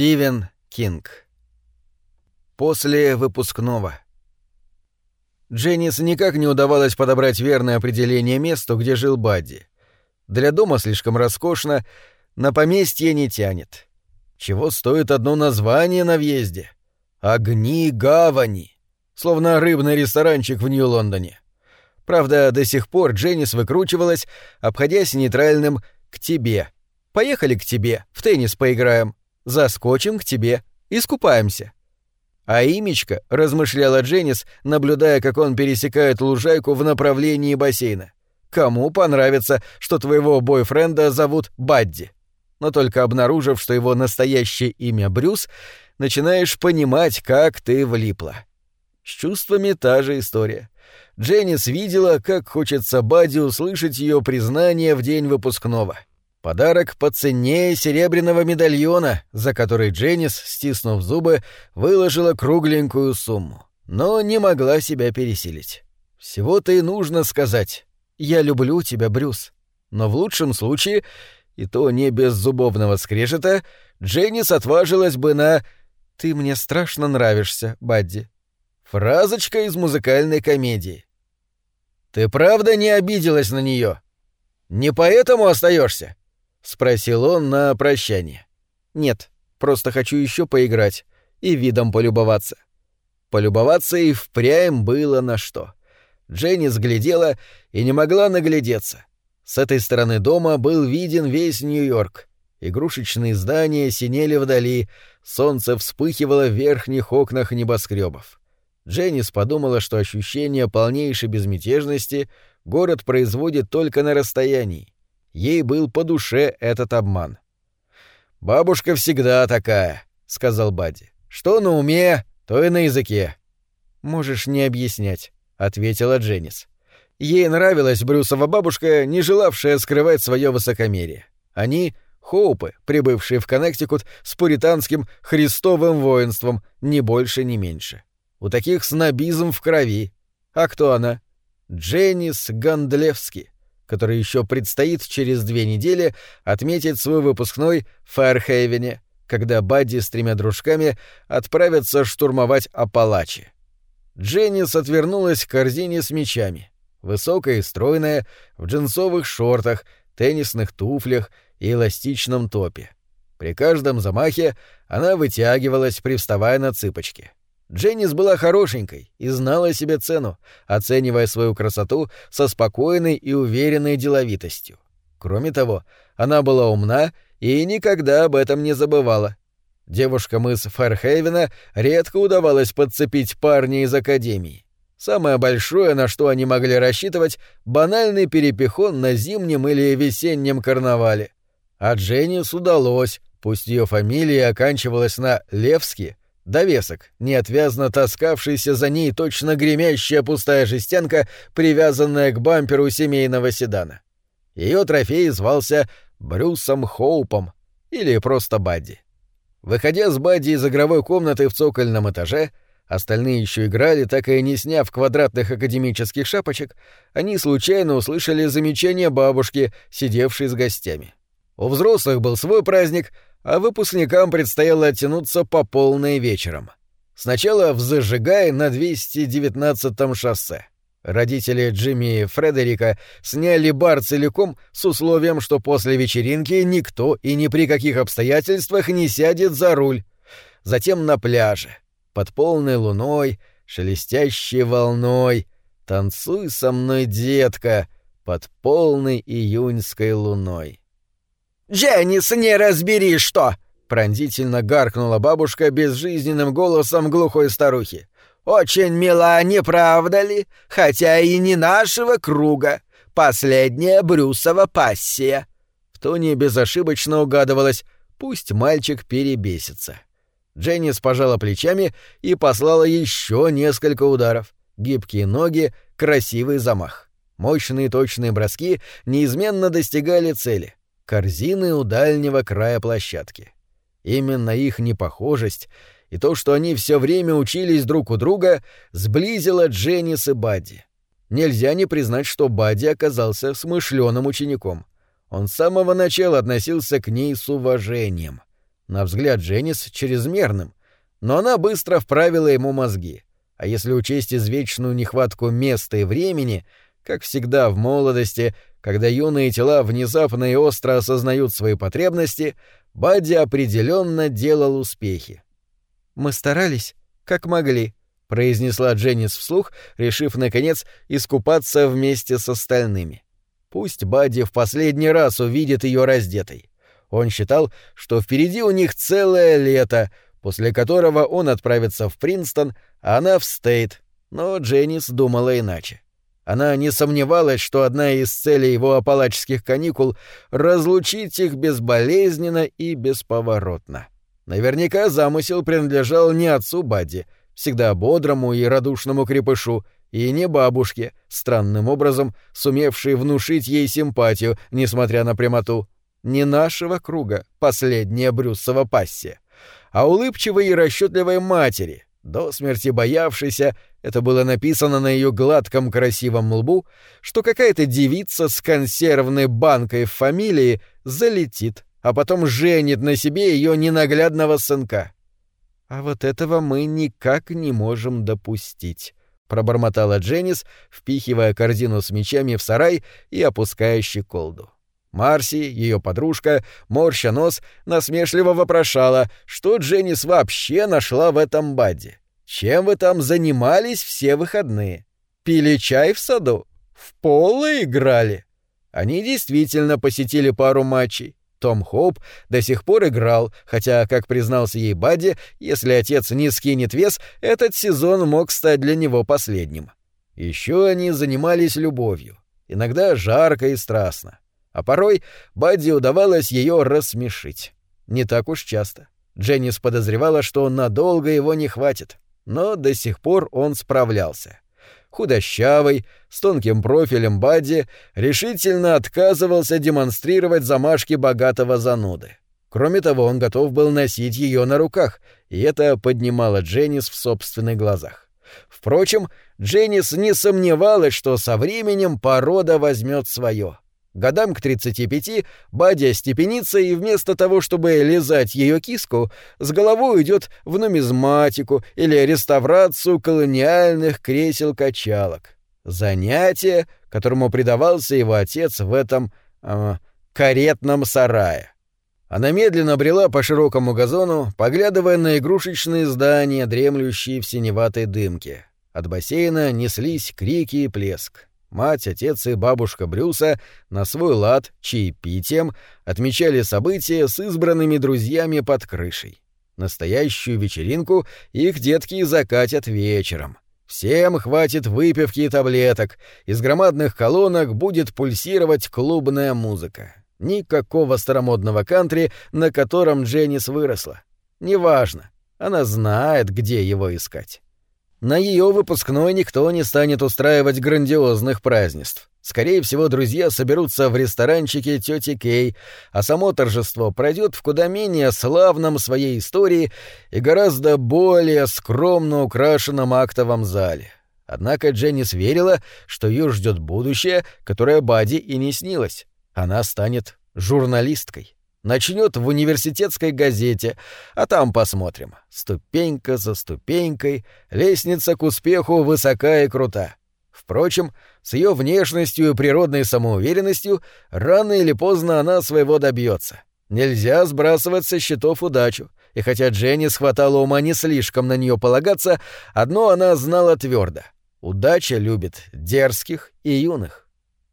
Стивен Кинг. После выпускного. Дженнис никак не удавалось подобрать верное определение месту, где жил Бадди. Для дома слишком роскошно, на поместье не тянет. Чего стоит одно название на въезде? «Огни гавани», словно рыбный ресторанчик в Нью-Лондоне. Правда, до сих пор Дженнис выкручивалась, обходясь нейтральным «к тебе». «Поехали к тебе, в теннис поиграем», «заскочим к тебе, искупаемся». А имечко, размышляла Дженнис, наблюдая, как он пересекает лужайку в направлении бассейна. Кому понравится, что твоего бойфренда зовут Бадди? Но только обнаружив, что его настоящее имя Брюс, начинаешь понимать, как ты влипла. С чувствами та же история. Дженнис видела, как хочется Бадди услышать ее признание в день выпускного. Подарок поценнее серебряного медальона, за который Дженнис, стиснув зубы, выложила кругленькую сумму. Но не могла себя пересилить. Всего-то и нужно сказать «Я люблю тебя, Брюс». Но в лучшем случае, и то не без зубовного скрежета, Дженнис отважилась бы на «Ты мне страшно нравишься, Бадди». Фразочка из музыкальной комедии. «Ты правда не обиделась на нее? Не поэтому остаешься? Спросил он на прощание. «Нет, просто хочу еще поиграть и видом полюбоваться». Полюбоваться и впрямь было на что. Дженни сглядела и не могла наглядеться. С этой стороны дома был виден весь Нью-Йорк. Игрушечные здания синели вдали, солнце вспыхивало в верхних окнах небоскребов. Дженнис подумала, что ощущение полнейшей безмятежности город производит только на расстоянии. Ей был по душе этот обман. «Бабушка всегда такая», — сказал Бадди. «Что на уме, то и на языке». «Можешь не объяснять ответила Дженнис. Ей нравилась Брюсова бабушка, не желавшая скрывать свое высокомерие. Они — хоупы, прибывшие в Коннектикут с пуританским христовым воинством, ни больше, ни меньше. У таких снобизм в крови. А кто она? Дженнис Гандлевски, который еще предстоит через две недели отметить свой выпускной в Фэрхейвене, когда Бадди с тремя дружками отправятся штурмовать Апалачи. Дженнис отвернулась к корзине с мечами. Высокая и стройная, в джинсовых шортах, теннисных туфлях и эластичном топе. При каждом замахе она вытягивалась, привставая на цыпочки. Дженнис была хорошенькой и знала себе цену, оценивая свою красоту со спокойной и уверенной деловитостью. Кроме того, она была умна и никогда об этом не забывала. Девушкам из Фэрхейвена редко удавалось подцепить парня из академии. Самое большое, на что они могли рассчитывать, банальный перепихон на зимнем или весеннем карнавале. А Дженнис удалось, пусть ее фамилия оканчивалась на Левски, довесок, неотвязно таскавшийся за ней точно гремящая пустая жестянка, привязанная к бамперу семейного седана. Ее трофей звался Брюсом Хоупом или просто Бадди. Выходя с Бадди из игровой комнаты в цокольном этаже, остальные еще играли, так и не сняв квадратных академических шапочек, они случайно услышали замечание бабушки, сидевшей с гостями. У взрослых был свой праздник, а выпускникам предстояло оттянуться по полной вечером. Сначала в Зажигай на 219-м шоссе. Родители Джимми и Фредерика сняли бар целиком с условием, что после вечеринки никто и ни при каких обстоятельствах не сядет за руль. Затем на пляже, под полной луной, шелестящей волной. «Танцуй со мной, детка!» под полной июньской луной. «Дженнис, не разбери что!» — пронзительно гаркнула бабушка безжизненным голосом глухой старухи. Очень мила, не правда ли? Хотя и не нашего круга. Последняя Брюсова пассия». В тоне безошибочно угадывалось «пусть мальчик перебесится». Дженнис пожала плечами и послала еще несколько ударов. Гибкие ноги, красивый замах. Мощные точные броски неизменно достигали цели — корзины у дальнего края площадки. Именно их непохожесть — и то, что они все время учились друг у друга, сблизило Дженнис и Бадди. Нельзя не признать, что Бадди оказался смышленым учеником. Он с самого начала относился к ней с уважением. на взгляд Дженнис, чрезмерным, но она быстро вправила ему мозги. А если учесть извечную нехватку места и времени, как всегда в молодости, когда юные тела внезапно и остро осознают свои потребности, Бадди определенно делал успехи. «Мы старались, как могли», — произнесла Дженнис вслух, решив, наконец, искупаться вместе с остальными. Пусть Бадди в последний раз увидит ее раздетой. Он считал, что впереди у них целое лето, после которого он отправится в Принстон, а она в Стейт, но Дженнис думала иначе. Она не сомневалась, что одна из целей его апалачских каникул — разлучить их безболезненно и бесповоротно. Наверняка замысел принадлежал не отцу Бадди, всегда бодрому и радушному крепышу, и не бабушке, странным образом сумевшей внушить ей симпатию, несмотря на прямоту. Не нашего круга, последняя Брюсова пассия, а улыбчивой и расчетливой матери, до смерти боявшейся, это было написано на ее гладком красивом лбу, что какая-то девица с консервной банкой в фамилии залетит, а потом женит на себе ее ненаглядного сынка. А вот этого мы никак не можем допустить, пробормотала Дженнис, впихивая корзину с мечами в сарай и опуская щеколду. Марси, ее подружка, морща нос, насмешливо вопрошала, что Дженнис вообще нашла в этом баде. Чем вы там занимались все выходные? Пили чай в саду? В поло играли? Они действительно посетили пару матчей. Том Хоуп до сих пор играл, хотя, как признался ей Бадди, если отец не скинет вес, этот сезон мог стать для него последним. Еще они занимались любовью, иногда жарко и страстно а порой Бадди удавалось ее рассмешить. Не так уж часто. Дженнис подозревала, что надолго его не хватит, но до сих пор он справлялся. Худощавый, с тонким профилем Бадди, решительно отказывался демонстрировать замашки богатого зануды. Кроме того, он готов был носить ее на руках, и это поднимало Дженнис в собственных глазах. Впрочем, Дженнис не сомневалась, что со временем порода возьмет свое — Годам к 35 Бадя степенится и вместо того, чтобы лизать ее киску, с головой уйдет в нумизматику или реставрацию колониальных кресел-качалок. Занятие, которому предавался его отец в этом э, каретном сарае. Она медленно брела по широкому газону, поглядывая на игрушечные здания, дремлющие в синеватой дымке. От бассейна неслись крики и плеск. Мать, отец и бабушка Брюса на свой лад, чаепитием, отмечали события с избранными друзьями под крышей. Настоящую вечеринку их детки закатят вечером. Всем хватит выпивки и таблеток, из громадных колонок будет пульсировать клубная музыка. Никакого старомодного кантри, на котором Дженнис выросла. Неважно, она знает, где его искать. На ее выпускной никто не станет устраивать грандиозных празднеств. Скорее всего, друзья соберутся в ресторанчике тети Кей, а само торжество пройдет в куда менее славном своей истории и гораздо более скромно украшенном актовом зале. Однако Дженнис верила, что ее ждет будущее, которое Бади и не снилось. Она станет журналисткой. Начнет в университетской газете, а там посмотрим. Ступенька за ступенькой, лестница к успеху высока и крута. Впрочем, с ее внешностью и природной самоуверенностью рано или поздно она своего добьется. Нельзя сбрасывать со счетов удачу. И хотя Дженни схватала ума не слишком на нее полагаться, одно она знала твердо: удача любит дерзких и юных.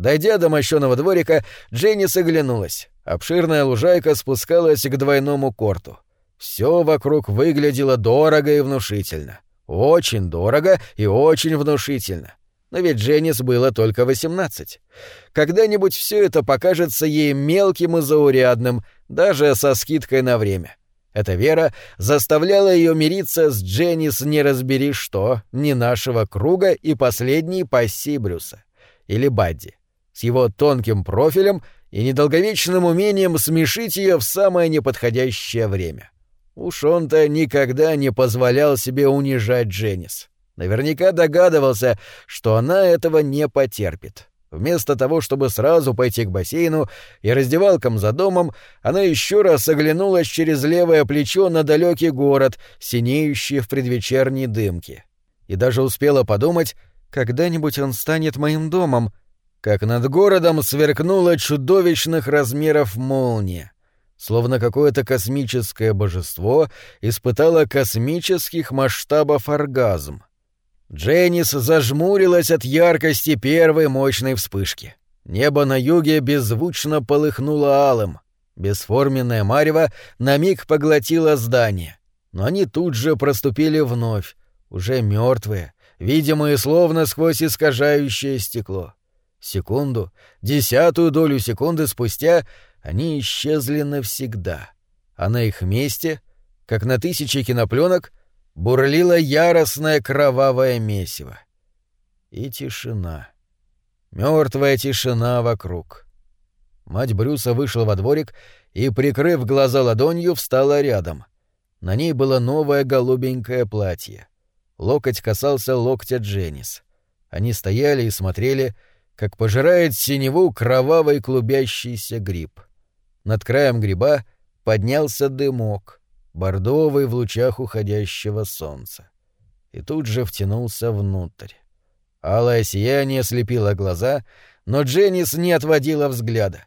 Дойдя до мощеного дворика, Дженни соглянулась. Обширная лужайка спускалась к двойному корту. Все вокруг выглядело дорого и внушительно. Очень дорого и очень внушительно. Но ведь Дженнис было только восемнадцать. Когда-нибудь все это покажется ей мелким и заурядным, даже со скидкой на время. Эта вера заставляла ее мириться с Дженнис не разбери что, не нашего круга и последней пассии Брюса. Или Бадди. С его тонким профилем — и недолговечным умением смешить ее в самое неподходящее время. Уж он-то никогда не позволял себе унижать Дженнис. Наверняка догадывался, что она этого не потерпит. Вместо того, чтобы сразу пойти к бассейну и раздевалкам за домом, она еще раз оглянулась через левое плечо на далекий город, синеющий в предвечерней дымке. И даже успела подумать, когда-нибудь он станет моим домом, как над городом сверкнула чудовищных размеров молния, словно какое-то космическое божество испытало космических масштабов оргазм. Дженнис зажмурилась от яркости первой мощной вспышки. Небо на юге беззвучно полыхнуло алым. Бесформенное марево на миг поглотило здание. Но они тут же проступили вновь, уже мертвые, видимые словно сквозь искажающее стекло. Секунду, десятую долю секунды спустя они исчезли навсегда. А на их месте, как на тысячи кинопленок, бурлило яростное кровавое месиво. И тишина. Мертвая тишина вокруг. Мать Брюса вышла во дворик и, прикрыв глаза ладонью, встала рядом. На ней было новое голубенькое платье. Локоть касался локтя Дженнис. Они стояли и смотрели, как пожирает синеву кровавый клубящийся гриб. Над краем гриба поднялся дымок — бордовый в лучах уходящего солнца. И тут же втянулся внутрь. Алое сияние слепило глаза, но Дженнис не отводила взгляда.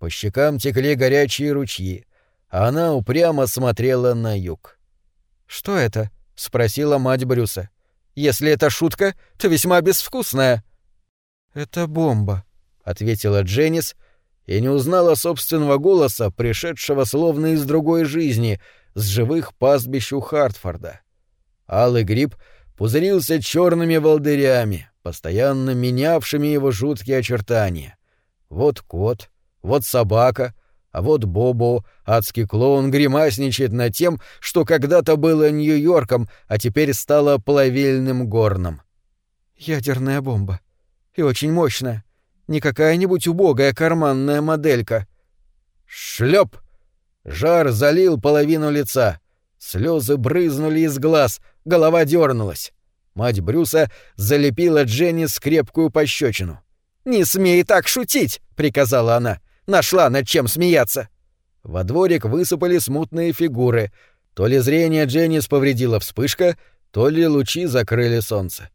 По щекам текли горячие ручьи, а она упрямо смотрела на юг. «Что это?» — спросила мать Брюса. «Если это шутка, то весьма безвкусная». «Это бомба», — ответила Дженнис и не узнала собственного голоса, пришедшего словно из другой жизни — с живых пастбищ у Хартфорда. Алый гриб пузырился черными волдырями, постоянно менявшими его жуткие очертания. Вот кот, вот собака, а вот Бобо, адский клоун, гримасничает над тем, что когда-то было Нью-Йорком, а теперь стало плавильным горном. Ядерная бомба. И очень мощная. Не какая-нибудь убогая карманная моделька. Шлеп! Жар залил половину лица. Слезы брызнули из глаз, голова дернулась. Мать Брюса залепила Дженни скрепкую пощечину. «Не смей так шутить!» — приказала она. «Нашла над чем смеяться!» Во дворик высыпали смутные фигуры. То ли зрение Дженнис повредила вспышка, то ли лучи закрыли солнце.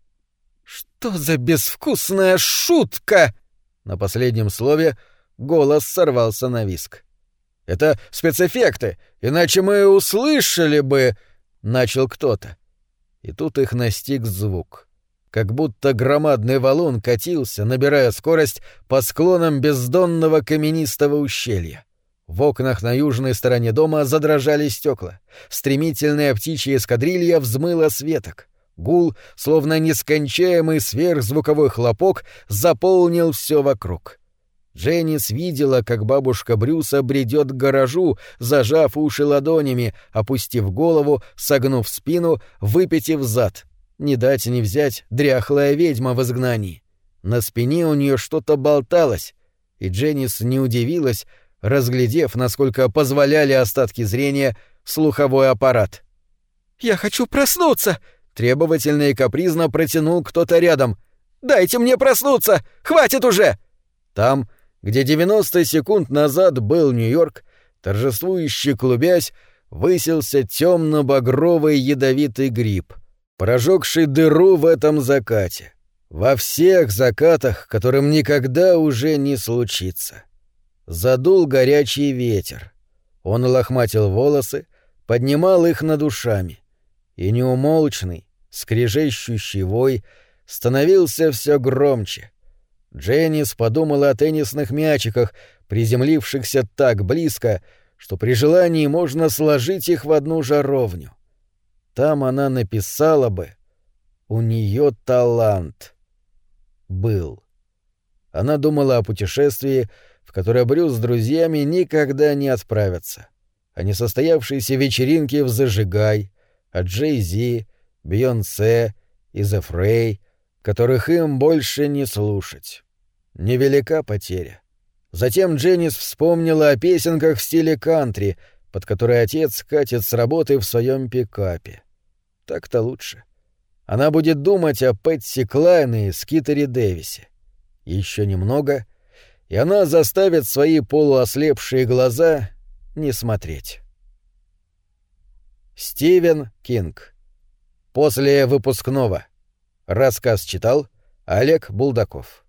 «Что за безвкусная шутка!» На последнем слове голос сорвался на виск. Это спецэффекты, иначе мы услышали бы...» — начал кто-то. И тут их настиг звук. Как будто громадный валун катился, набирая скорость по склонам бездонного каменистого ущелья. В окнах на южной стороне дома задрожали стекла. Стремительная птичья эскадрилья взмыла светок. Гул, словно нескончаемый сверхзвуковой хлопок, заполнил все вокруг. Дженнис видела, как бабушка Брюса бредет к гаражу, зажав уши ладонями, опустив голову, согнув спину, выпитив зад. Не дать не взять дряхлая ведьма в изгнании. На спине у нее что-то болталось, и Дженнис не удивилась, разглядев, насколько позволяли остатки зрения, слуховой аппарат. «Я хочу проснуться!» — требовательно и капризно протянул кто-то рядом. «Дайте мне проснуться! Хватит уже!» Там где 90 секунд назад был Нью-Йорк, торжествующий клубясь, высился темно-багровый ядовитый гриб, прожегший дыру в этом закате. Во всех закатах, которым никогда уже не случится. Задул горячий ветер. Он лохматил волосы, поднимал их над ушами. И неумолчный, скрежещущий вой становился все громче — Дженнис подумала о теннисных мячиках, приземлившихся так близко, что при желании можно сложить их в одну жаровню. Там она написала бы «У нее талант». Был. Она думала о путешествии, в которое Брюс с друзьями никогда не отправятся. О несостоявшейся вечеринке в «Зажигай», о Джей-Зи, Бейонсе и The Фрей, которых им больше не слушать. Невелика потеря. Затем Дженнис вспомнила о песенках в стиле кантри, под которые отец катит с работы в своем пикапе. Так-то лучше. Она будет думать о Пэтси Клайне и Скитере Дэвисе. Еще немного, и она заставит свои полуослепшие глаза не смотреть. Стивен Кинг. После выпускного. Рассказ читал Олег Булдаков.